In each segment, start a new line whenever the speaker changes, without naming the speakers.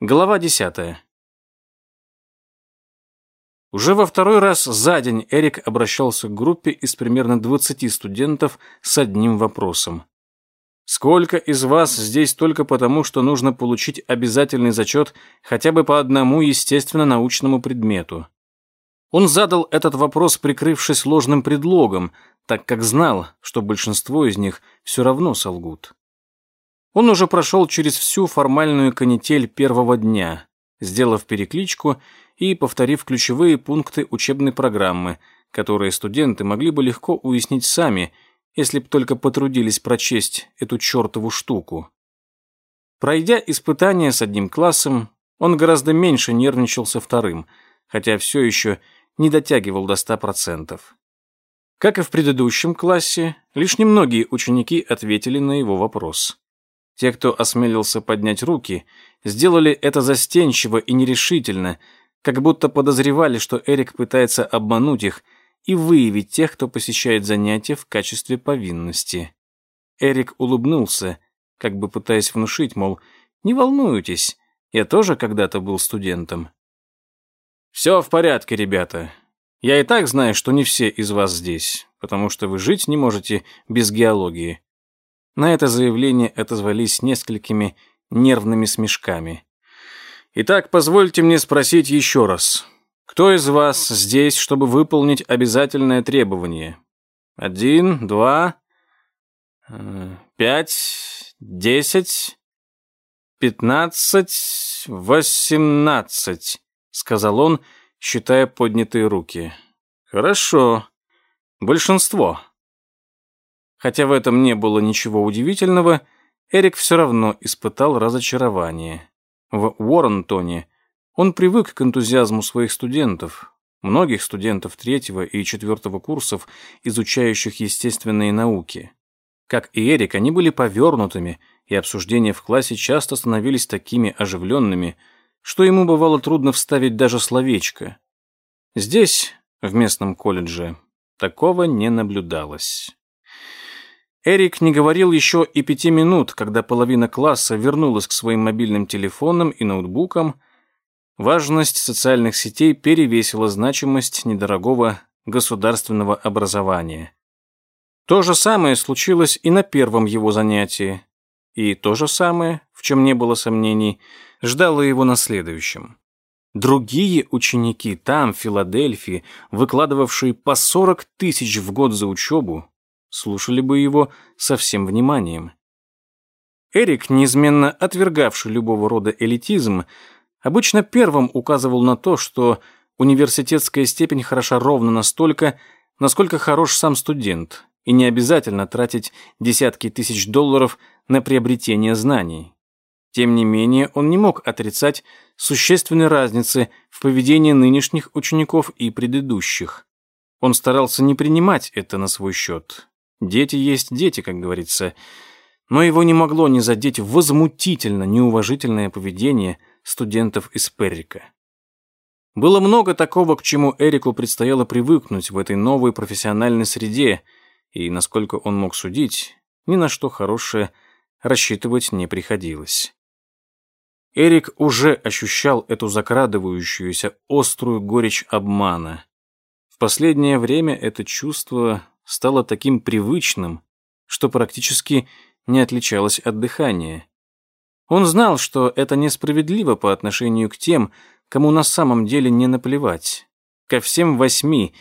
Глава десятая. Уже во второй раз за день Эрик обращался к группе из примерно 20 студентов с одним вопросом. Сколько из вас здесь только потому, что нужно получить обязательный зачет хотя бы по одному естественно-научному предмету? Он задал этот вопрос, прикрывшись ложным предлогом, так как знал, что большинство из них все равно солгут. Он уже прошел через всю формальную канитель первого дня, сделав перекличку и повторив ключевые пункты учебной программы, которые студенты могли бы легко уяснить сами, если бы только потрудились прочесть эту чертову штуку. Пройдя испытания с одним классом, он гораздо меньше нервничал со вторым, хотя все еще не дотягивал до 100%. Как и в предыдущем классе, лишь немногие ученики ответили на его вопрос. Те, кто осмелился поднять руки, сделали это застенчиво и нерешительно, как будто подозревали, что Эрик пытается обмануть их и выявить тех, кто посещает занятия в качестве повинности. Эрик улыбнулся, как бы пытаясь внушить, мол, «Не волнуйтесь, я тоже когда-то был студентом». «Все в порядке, ребята. Я и так знаю, что не все из вас здесь, потому что вы жить не можете без геологии. На это заявление отозвались несколькими нервными смешками. Итак, позвольте мне спросить еще раз. Кто из вас здесь, чтобы выполнить обязательное требование? Один, два, э, пять, десять, пятнадцать, восемнадцать, сказал он, считая поднятые руки. Хорошо. Большинство. Хотя в этом не было ничего удивительного, Эрик все равно испытал разочарование. В Уоррентоне он привык к энтузиазму своих студентов, многих студентов третьего и четвертого курсов, изучающих естественные науки. Как и Эрик, они были повернутыми, и обсуждения в классе часто становились такими оживленными, что ему бывало трудно вставить даже словечко. Здесь, в местном колледже, такого не наблюдалось. Эрик не говорил еще и пяти минут, когда половина класса вернулась к своим мобильным телефонам и ноутбукам. Важность социальных сетей перевесила значимость недорогого государственного образования. То же самое случилось и на первом его занятии. И то же самое, в чем не было сомнений, ждало его на следующем. Другие ученики там, в Филадельфии, выкладывавшие по 40 тысяч в год за учебу, слушали бы его со всем вниманием. Эрик, неизменно отвергавший любого рода элитизм, обычно первым указывал на то, что университетская степень хороша ровно настолько, насколько хорош сам студент, и не обязательно тратить десятки тысяч долларов на приобретение знаний. Тем не менее, он не мог отрицать существенной разницы в поведении нынешних учеников и предыдущих. Он старался не принимать это на свой счет. Дети есть дети, как говорится. Но его не могло не задеть возмутительно неуважительное поведение студентов из Перрика. Было много такого, к чему Эрику предстояло привыкнуть в этой новой профессиональной среде, и, насколько он мог судить, ни на что хорошее рассчитывать не приходилось. Эрик уже ощущал эту закрадывающуюся острую горечь обмана. В последнее время это чувство стало таким привычным, что практически не отличалось от дыхания. Он знал, что это несправедливо по отношению к тем, кому на самом деле не наплевать, ко всем восьми,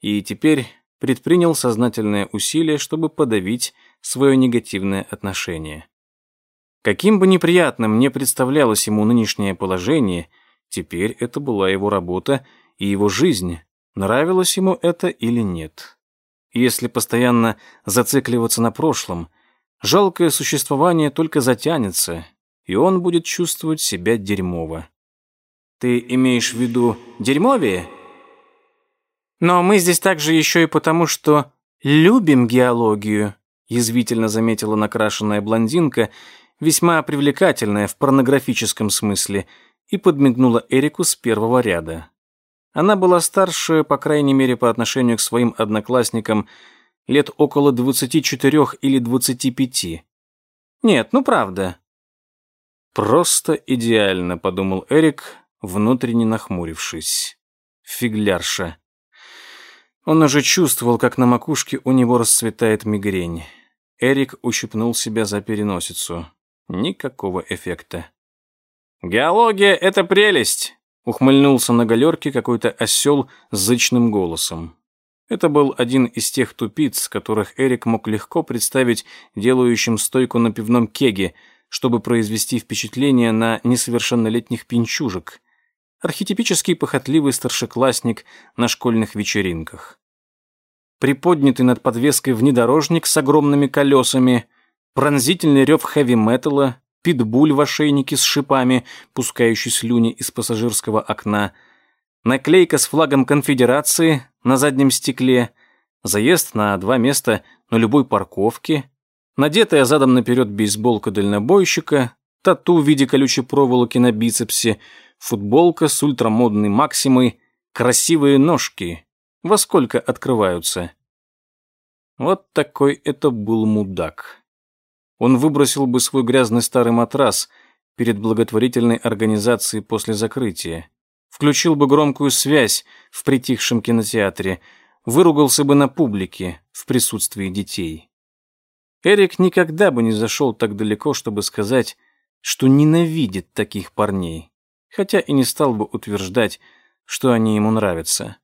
и теперь предпринял сознательное усилие, чтобы подавить свое негативное отношение. Каким бы неприятным не представлялось ему нынешнее положение, теперь это была его работа и его жизнь, нравилось ему это или нет. Если постоянно зацикливаться на прошлом, жалкое существование только затянется, и он будет чувствовать себя дерьмово. Ты имеешь в виду дерьмовее? Но мы здесь также еще и потому, что любим геологию, язвительно заметила накрашенная блондинка, весьма привлекательная в порнографическом смысле, и подмигнула Эрику с первого ряда. Она была старше, по крайней мере, по отношению к своим одноклассникам, лет около 24 или 25. Нет, ну правда. Просто идеально, подумал Эрик, внутренне нахмурившись. Фиглярша. Он уже чувствовал, как на макушке у него расцветает мигрень. Эрик ущипнул себя за переносицу. Никакого эффекта. «Геология — это прелесть!» — ухмыльнулся на галерке какой-то осел с зычным голосом. Это был один из тех тупиц, которых Эрик мог легко представить делающим стойку на пивном кеге, чтобы произвести впечатление на несовершеннолетних пинчужек. Архетипический похотливый старшеклассник на школьных вечеринках. Приподнятый над подвеской внедорожник с огромными колесами, пронзительный рев хэви-металла, питбуль в ошейнике с шипами, пускающий слюни из пассажирского окна — наклейка с флагом конфедерации на заднем стекле, заезд на два места на любой парковке, надетая задом наперед бейсболка дальнобойщика, тату в виде колючей проволоки на бицепсе, футболка с ультрамодной максимой, красивые ножки. Во сколько открываются? Вот такой это был мудак. Он выбросил бы свой грязный старый матрас перед благотворительной организацией после закрытия включил бы громкую связь в притихшем кинотеатре, выругался бы на публике в присутствии детей. Эрик никогда бы не зашел так далеко, чтобы сказать, что ненавидит таких парней, хотя и не стал бы утверждать, что они ему нравятся.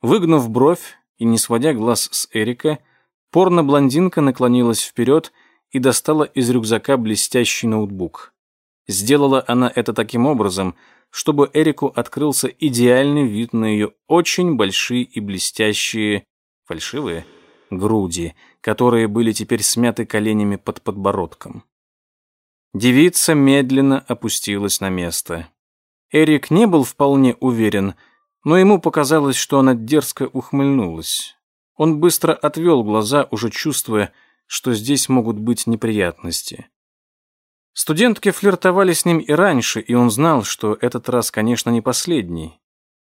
Выгнув бровь и не сводя глаз с Эрика, порно-блондинка наклонилась вперед и достала из рюкзака блестящий ноутбук. Сделала она это таким образом, чтобы Эрику открылся идеальный вид на ее очень большие и блестящие, фальшивые, груди, которые были теперь смяты коленями под подбородком. Девица медленно опустилась на место. Эрик не был вполне уверен, но ему показалось, что она дерзко ухмыльнулась. Он быстро отвел глаза, уже чувствуя, что здесь могут быть неприятности. Студентки флиртовали с ним и раньше, и он знал, что этот раз, конечно, не последний.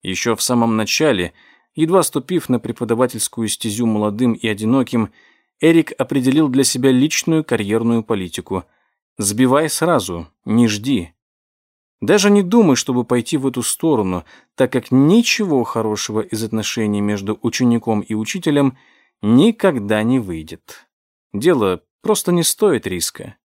Еще в самом начале, едва ступив на преподавательскую стезю молодым и одиноким, Эрик определил для себя личную карьерную политику. «Сбивай сразу, не жди». Даже не думай, чтобы пойти в эту сторону, так как ничего хорошего из отношений между учеником и учителем никогда не выйдет. Дело просто не стоит риска.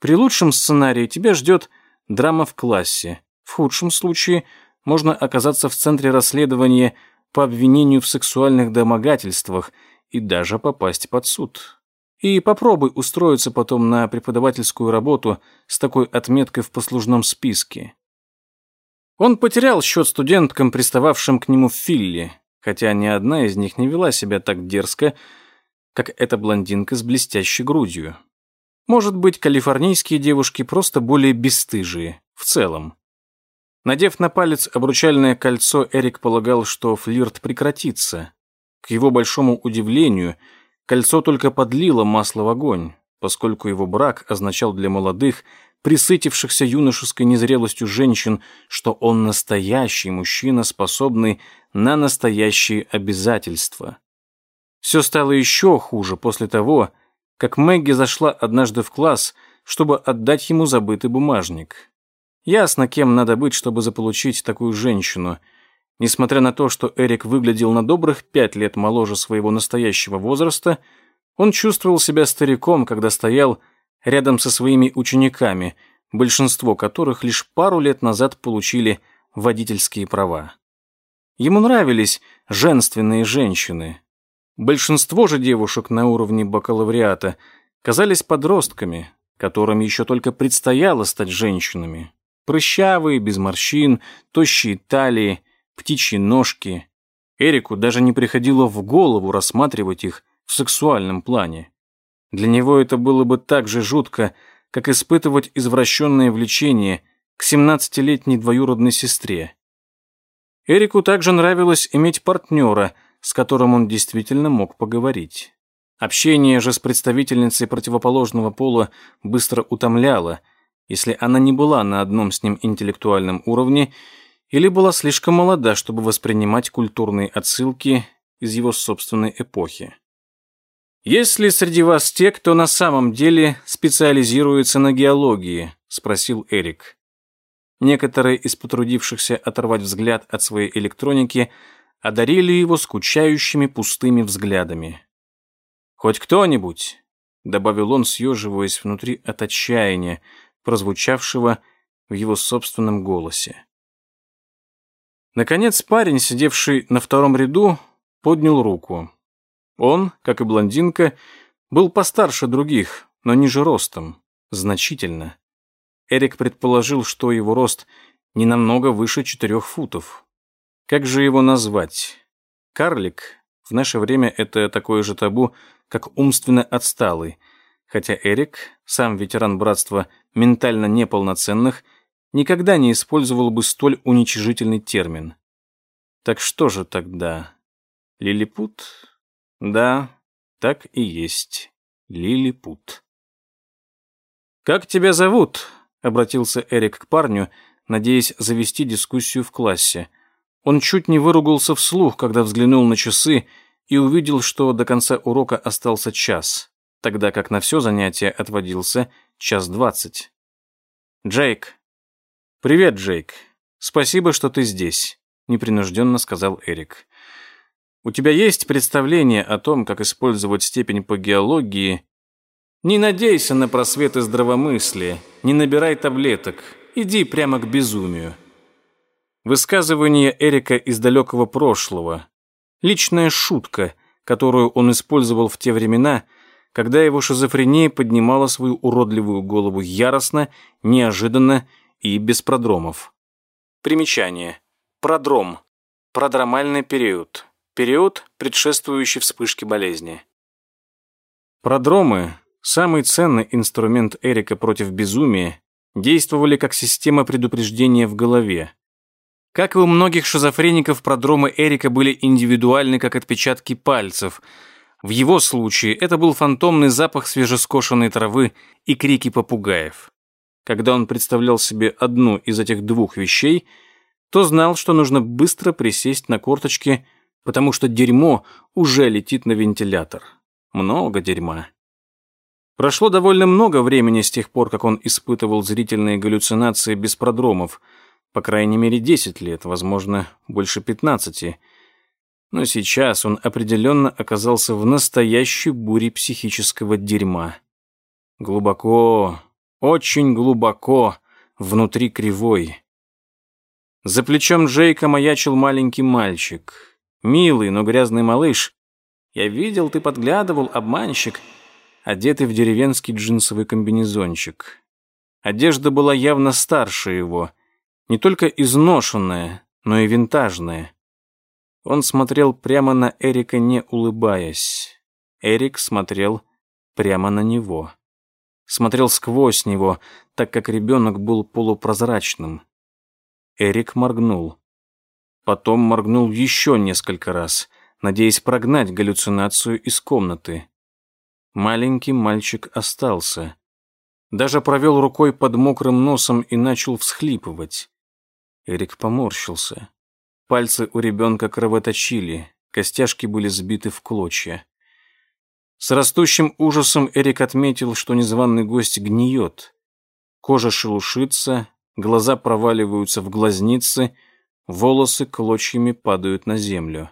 При лучшем сценарии тебя ждет драма в классе. В худшем случае можно оказаться в центре расследования по обвинению в сексуальных домогательствах и даже попасть под суд. И попробуй устроиться потом на преподавательскую работу с такой отметкой в послужном списке. Он потерял счет студенткам, пристававшим к нему в Филле, хотя ни одна из них не вела себя так дерзко, как эта блондинка с блестящей грудью. Может быть, калифорнийские девушки просто более бесстыжие, в целом. Надев на палец обручальное кольцо, Эрик полагал, что флирт прекратится. К его большому удивлению, кольцо только подлило масло в огонь, поскольку его брак означал для молодых, присытившихся юношеской незрелостью женщин, что он настоящий мужчина, способный на настоящие обязательства. Все стало еще хуже после того, как Мэгги зашла однажды в класс, чтобы отдать ему забытый бумажник. Ясно, кем надо быть, чтобы заполучить такую женщину. Несмотря на то, что Эрик выглядел на добрых пять лет моложе своего настоящего возраста, он чувствовал себя стариком, когда стоял рядом со своими учениками, большинство которых лишь пару лет назад получили водительские права. Ему нравились женственные женщины, Большинство же девушек на уровне бакалавриата казались подростками, которым еще только предстояло стать женщинами. Прыщавые, без морщин, тощие талии, птичьи ножки. Эрику даже не приходило в голову рассматривать их в сексуальном плане. Для него это было бы так же жутко, как испытывать извращенное влечение к 17-летней двоюродной сестре. Эрику также нравилось иметь партнера – с которым он действительно мог поговорить. Общение же с представительницей противоположного пола быстро утомляло, если она не была на одном с ним интеллектуальном уровне или была слишком молода, чтобы воспринимать культурные отсылки из его собственной эпохи. «Есть ли среди вас те, кто на самом деле специализируется на геологии?» – спросил Эрик. Некоторые из потрудившихся оторвать взгляд от своей электроники одарили его скучающими пустыми взглядами. «Хоть кто-нибудь», — добавил он, съеживаясь внутри от отчаяния, прозвучавшего в его собственном голосе. Наконец парень, сидевший на втором ряду, поднял руку. Он, как и блондинка, был постарше других, но ниже ростом, значительно. Эрик предположил, что его рост не намного выше четырех футов. Как же его назвать? Карлик? В наше время это такое же табу, как умственно отсталый, хотя Эрик, сам ветеран братства ментально неполноценных, никогда не использовал бы столь уничижительный термин. Так что же тогда? Лилипут? Да, так и есть. Лилипут. «Как тебя зовут?» обратился Эрик к парню, надеясь завести дискуссию в классе. Он чуть не выругался вслух, когда взглянул на часы и увидел, что до конца урока остался час, тогда как на все занятие отводился час двадцать. «Джейк». «Привет, Джейк. Спасибо, что ты здесь», — непринужденно сказал Эрик. «У тебя есть представление о том, как использовать степень по геологии не надейся на просветы здравомыслия, не набирай таблеток, иди прямо к безумию. Высказывание Эрика из далекого прошлого. Личная шутка, которую он использовал в те времена, когда его шизофрения поднимала свою уродливую голову яростно, неожиданно и без продромов. Примечание. Продром. Продромальный период. Период, предшествующий вспышке болезни. Продромы Самый ценный инструмент Эрика против безумия действовали как система предупреждения в голове. Как и у многих шизофреников, продромы Эрика были индивидуальны, как отпечатки пальцев. В его случае это был фантомный запах свежескошенной травы и крики попугаев. Когда он представлял себе одну из этих двух вещей, то знал, что нужно быстро присесть на корточки, потому что дерьмо уже летит на вентилятор. Много дерьма. Прошло довольно много времени с тех пор, как он испытывал зрительные галлюцинации без продромов, по крайней мере 10 лет, возможно, больше 15. Но сейчас он определенно оказался в настоящей буре психического дерьма. Глубоко, очень глубоко, внутри кривой. За плечом Джейка маячил маленький мальчик. Милый, но грязный малыш. «Я видел, ты подглядывал, обманщик», одетый в деревенский джинсовый комбинезончик. Одежда была явно старше его, не только изношенная, но и винтажная. Он смотрел прямо на Эрика, не улыбаясь. Эрик смотрел прямо на него. Смотрел сквозь него, так как ребенок был полупрозрачным. Эрик моргнул. Потом моргнул еще несколько раз, надеясь прогнать галлюцинацию из комнаты. Маленький мальчик остался. Даже провел рукой под мокрым носом и начал всхлипывать. Эрик поморщился. Пальцы у ребенка кровоточили, костяшки были сбиты в клочья. С растущим ужасом Эрик отметил, что незваный гость гниет. Кожа шелушится, глаза проваливаются в глазницы, волосы клочьями падают на землю.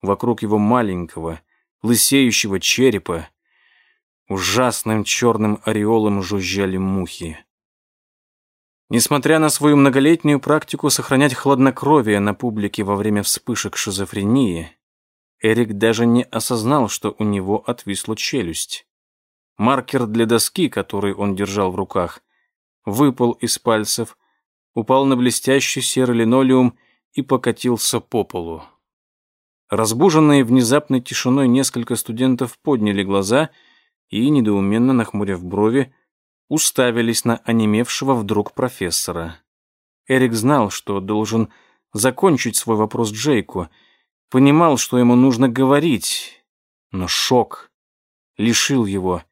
Вокруг его маленького, лысеющего черепа Ужасным черным ореолом жужжали мухи. Несмотря на свою многолетнюю практику сохранять хладнокровие на публике во время вспышек шизофрении, Эрик даже не осознал, что у него отвисла челюсть. Маркер для доски, который он держал в руках, выпал из пальцев, упал на блестящий серый линолеум и покатился по полу. Разбуженные внезапной тишиной несколько студентов подняли глаза и, недоуменно нахмурив брови, уставились на онемевшего вдруг профессора. Эрик знал, что должен закончить свой вопрос Джейку, понимал, что ему нужно говорить, но шок лишил его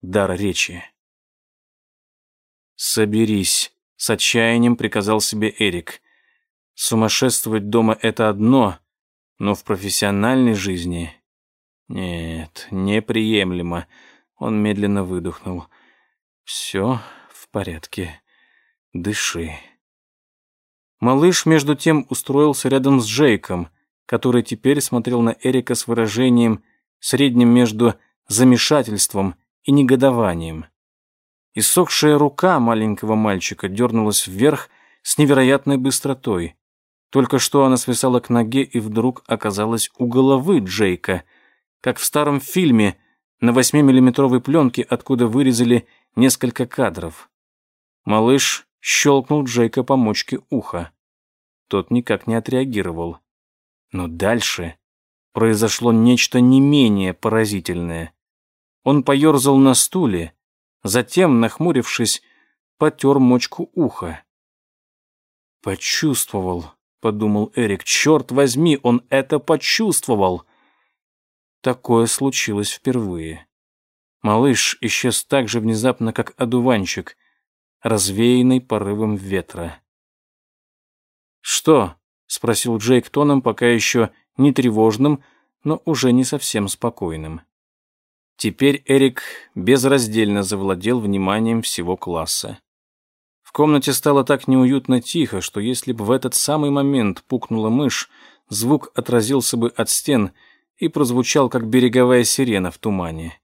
дара речи. «Соберись», — с отчаянием приказал себе Эрик. «Сумасшествовать дома — это одно, но в профессиональной жизни Нет, неприемлемо. Он медленно выдохнул. Все в порядке. Дыши. Малыш, между тем, устроился рядом с Джейком, который теперь смотрел на Эрика с выражением, средним между замешательством и негодованием. Иссохшая рука маленького мальчика дернулась вверх с невероятной быстротой. Только что она свисала к ноге и вдруг оказалась у головы Джейка, как в старом фильме на 8-миллиметровой пленке, откуда вырезали несколько кадров. Малыш щелкнул Джейка по мочке уха. Тот никак не отреагировал. Но дальше произошло нечто не менее поразительное. Он поерзал на стуле, затем, нахмурившись, потер мочку уха. «Почувствовал», — подумал Эрик, — «черт возьми, он это почувствовал!» Такое случилось впервые. Малыш исчез так же внезапно, как одуванчик, развеянный порывом ветра. «Что?» — спросил Джейк тоном, пока еще не тревожным, но уже не совсем спокойным. Теперь Эрик безраздельно завладел вниманием всего класса. В комнате стало так неуютно тихо, что если бы в этот самый момент пукнула мышь, звук отразился бы от стен и прозвучал, как береговая сирена в тумане.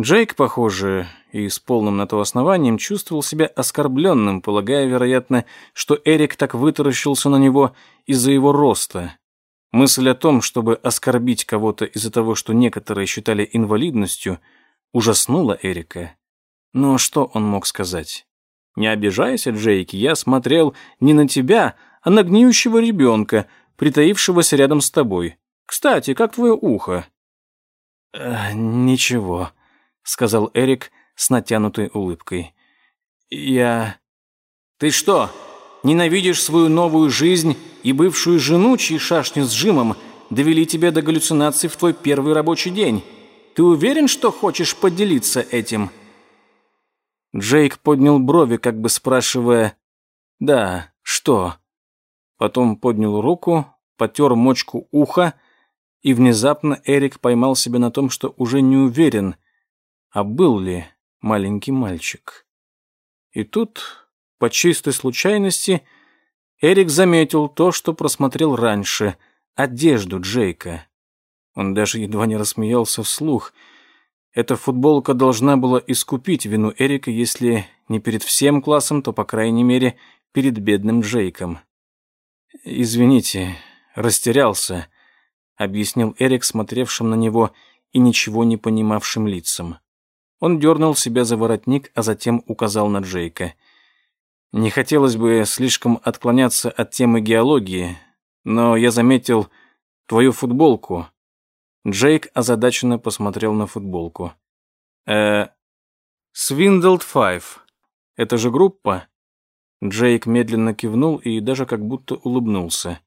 Джейк, похоже, и с полным на то основанием чувствовал себя оскорбленным, полагая, вероятно, что Эрик так вытаращился на него из-за его роста. Мысль о том, чтобы оскорбить кого-то из-за того, что некоторые считали инвалидностью, ужаснула Эрика. Но что он мог сказать? «Не обижайся, Джейки, я смотрел не на тебя, а на гниющего ребенка, притаившегося рядом с тобой. Кстати, как твое ухо?» «Э, «Ничего», сказал Эрик с натянутой улыбкой. Я Ты что, ненавидишь свою новую жизнь и бывшую жену, чьи шашни с Джимом довели тебя до галлюцинаций в твой первый рабочий день? Ты уверен, что хочешь поделиться этим? Джейк поднял брови, как бы спрашивая: "Да, что?" Потом поднял руку, потер мочку уха, и внезапно Эрик поймал себя на том, что уже не уверен, а был ли маленький мальчик. И тут, по чистой случайности, Эрик заметил то, что просмотрел раньше — одежду Джейка. Он даже едва не рассмеялся вслух. Эта футболка должна была искупить вину Эрика, если не перед всем классом, то, по крайней мере, перед бедным Джейком. «Извините, растерялся», — объяснил Эрик, смотревшим на него и ничего не понимавшим лицам. Он дернул себя за воротник, а затем указал на Джейка. «Не хотелось бы слишком отклоняться от темы геологии, но я заметил твою футболку». Джейк озадаченно посмотрел на футболку. «Э, Свиндлд Файв. Это же группа?» Джейк медленно кивнул и даже как будто улыбнулся.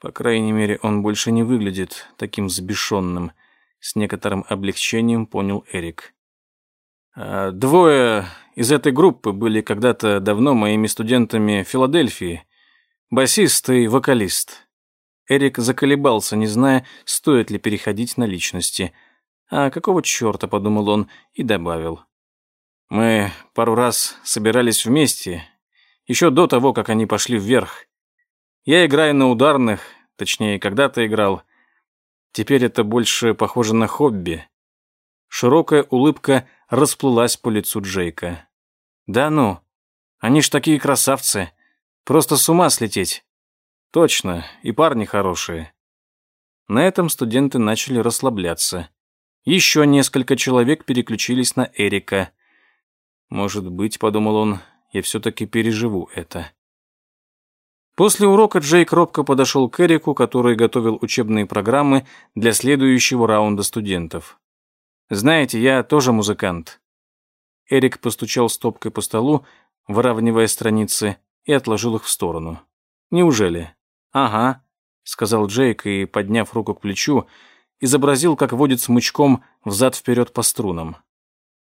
По крайней мере, он больше не выглядит таким взбешенным. С некоторым облегчением понял Эрик. А, двое из этой группы были когда-то давно моими студентами Филадельфии. Басист и вокалист. Эрик заколебался, не зная, стоит ли переходить на личности. А какого черта, подумал он и добавил. Мы пару раз собирались вместе, еще до того, как они пошли вверх. Я играю на ударных, точнее, когда-то играл. Теперь это больше похоже на хобби. Широкая улыбка расплылась по лицу Джейка. «Да ну, они ж такие красавцы. Просто с ума слететь». «Точно, и парни хорошие». На этом студенты начали расслабляться. Еще несколько человек переключились на Эрика. «Может быть, — подумал он, — я все-таки переживу это». После урока Джейк робко подошел к Эрику, который готовил учебные программы для следующего раунда студентов. Знаете, я тоже музыкант». Эрик постучал стопкой по столу, выравнивая страницы, и отложил их в сторону. «Неужели?» «Ага», — сказал Джейк и, подняв руку к плечу, изобразил, как водит смычком взад-вперед по струнам.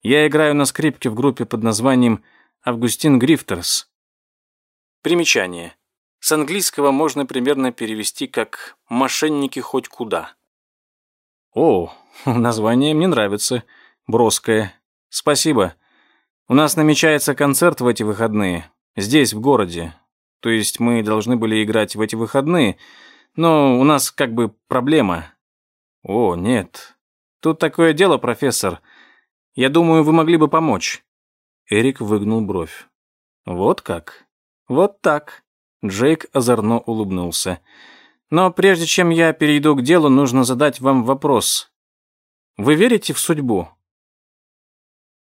«Я играю на скрипке в группе под названием «Августин Грифтерс». Примечание. С английского можно примерно перевести как «мошенники хоть куда». О, название мне нравится. Броское. Спасибо. У нас намечается концерт в эти выходные. Здесь, в городе. То есть мы должны были играть в эти выходные, но у нас как бы проблема. О, нет. Тут такое дело, профессор. Я думаю, вы могли бы помочь. Эрик выгнул бровь. Вот как? Вот так. Джейк озорно улыбнулся. Но прежде чем я перейду к делу, нужно задать вам вопрос. Вы верите в судьбу?